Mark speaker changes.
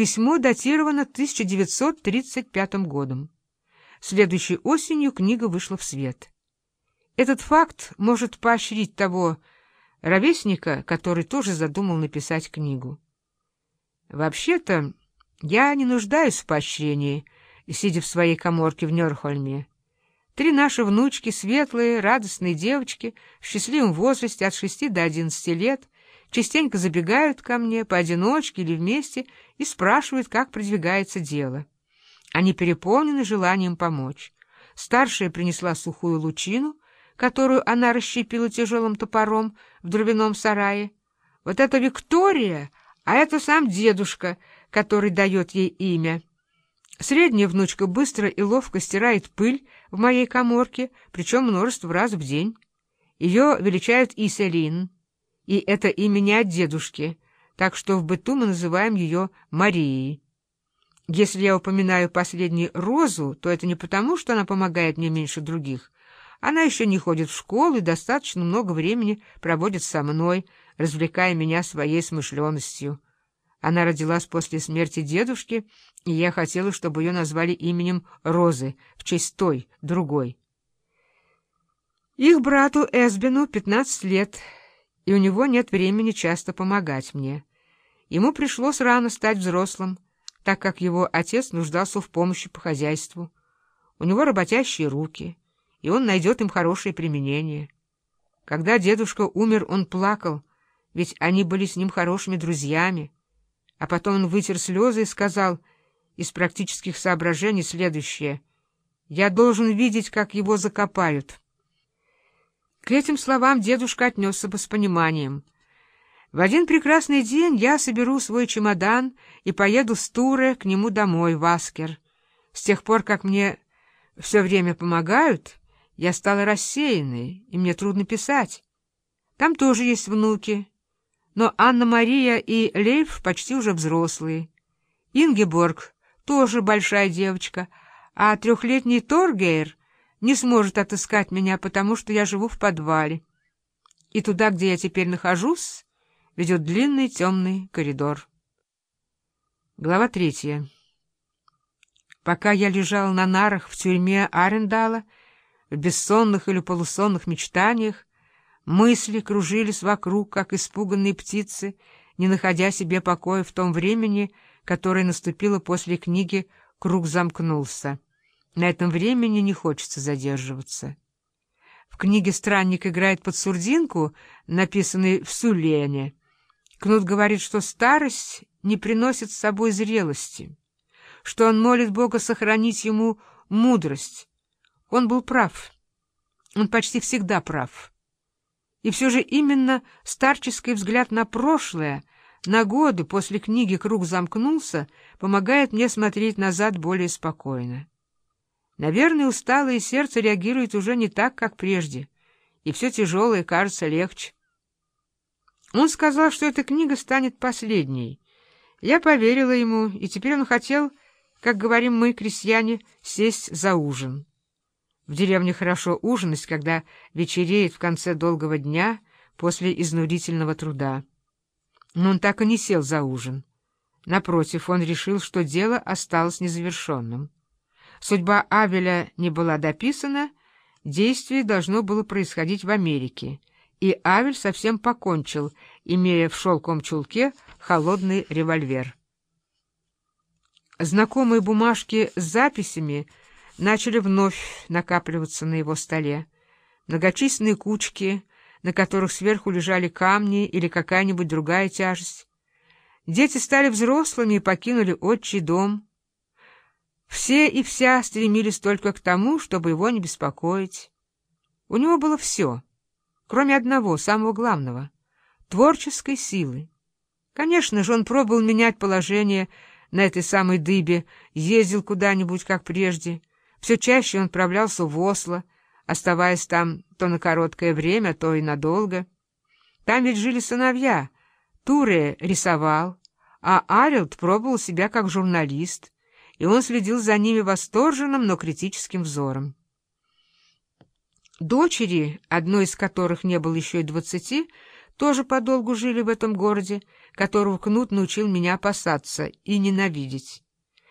Speaker 1: Письмо датировано 1935 годом. Следующей осенью книга вышла в свет. Этот факт может поощрить того ровесника, который тоже задумал написать книгу. Вообще-то, я не нуждаюсь в поощрении, сидя в своей коморке в Нёрхольме. Три наши внучки, светлые, радостные девочки, в счастливом возрасте от шести до одиннадцати лет, частенько забегают ко мне, поодиночке или вместе, и спрашивают, как продвигается дело. Они переполнены желанием помочь. Старшая принесла сухую лучину, которую она расщепила тяжелым топором в дровяном сарае. Вот это Виктория, а это сам дедушка, который дает ей имя. Средняя внучка быстро и ловко стирает пыль в моей коморке, причем множество раз в день. Ее величают Иселин, и это имя не от дедушки, так что в быту мы называем ее Марией. Если я упоминаю последней Розу, то это не потому, что она помогает мне меньше других. Она еще не ходит в школу и достаточно много времени проводит со мной, развлекая меня своей смышленностью. Она родилась после смерти дедушки, и я хотела, чтобы ее назвали именем Розы, в честь той, другой. Их брату Эсбину 15 лет, и у него нет времени часто помогать мне. Ему пришлось рано стать взрослым, так как его отец нуждался в помощи по хозяйству. У него работящие руки, и он найдет им хорошее применение. Когда дедушка умер, он плакал, ведь они были с ним хорошими друзьями. А потом он вытер слезы и сказал из практических соображений следующее. «Я должен видеть, как его закопают». К этим словам дедушка отнесся бы с пониманием. В один прекрасный день я соберу свой чемодан и поеду с Туре к нему домой, в Аскер. С тех пор, как мне все время помогают, я стала рассеянной, и мне трудно писать. Там тоже есть внуки, но Анна-Мария и Лейф почти уже взрослые. Ингеборг тоже большая девочка, а трехлетний Торгейр не сможет отыскать меня, потому что я живу в подвале. И туда, где я теперь нахожусь, ведет длинный темный коридор. Глава третья. Пока я лежал на нарах в тюрьме Арендала, в бессонных или полусонных мечтаниях, Мысли кружились вокруг, как испуганные птицы, не находя себе покоя в том времени, которое наступило после книги «Круг замкнулся». На этом времени не хочется задерживаться. В книге странник играет под сурдинку, написанной в Сулене. Кнут говорит, что старость не приносит с собой зрелости, что он молит Бога сохранить ему мудрость. Он был прав. Он почти всегда прав. И все же именно старческий взгляд на прошлое, на годы после книги «Круг замкнулся» помогает мне смотреть назад более спокойно. Наверное, усталое сердце реагирует уже не так, как прежде, и все тяжелое кажется легче. Он сказал, что эта книга станет последней. Я поверила ему, и теперь он хотел, как говорим мы, крестьяне, сесть за ужин. В деревне хорошо ужинать, когда вечереет в конце долгого дня после изнурительного труда. Но он так и не сел за ужин. Напротив, он решил, что дело осталось незавершенным. Судьба Авеля не была дописана, действие должно было происходить в Америке, и Авель совсем покончил, имея в шелком чулке холодный револьвер. Знакомые бумажки с записями — начали вновь накапливаться на его столе. Многочисленные кучки, на которых сверху лежали камни или какая-нибудь другая тяжесть. Дети стали взрослыми и покинули отчий дом. Все и вся стремились только к тому, чтобы его не беспокоить. У него было все, кроме одного, самого главного — творческой силы. Конечно же, он пробовал менять положение на этой самой дыбе, ездил куда-нибудь, как прежде — все чаще он отправлялся в Осло, оставаясь там то на короткое время, то и надолго. Там ведь жили сыновья. Туре рисовал, а Арилд пробовал себя как журналист, и он следил за ними восторженным, но критическим взором. Дочери, одной из которых не было еще и двадцати, тоже подолгу жили в этом городе, которого кнут научил меня опасаться и ненавидеть.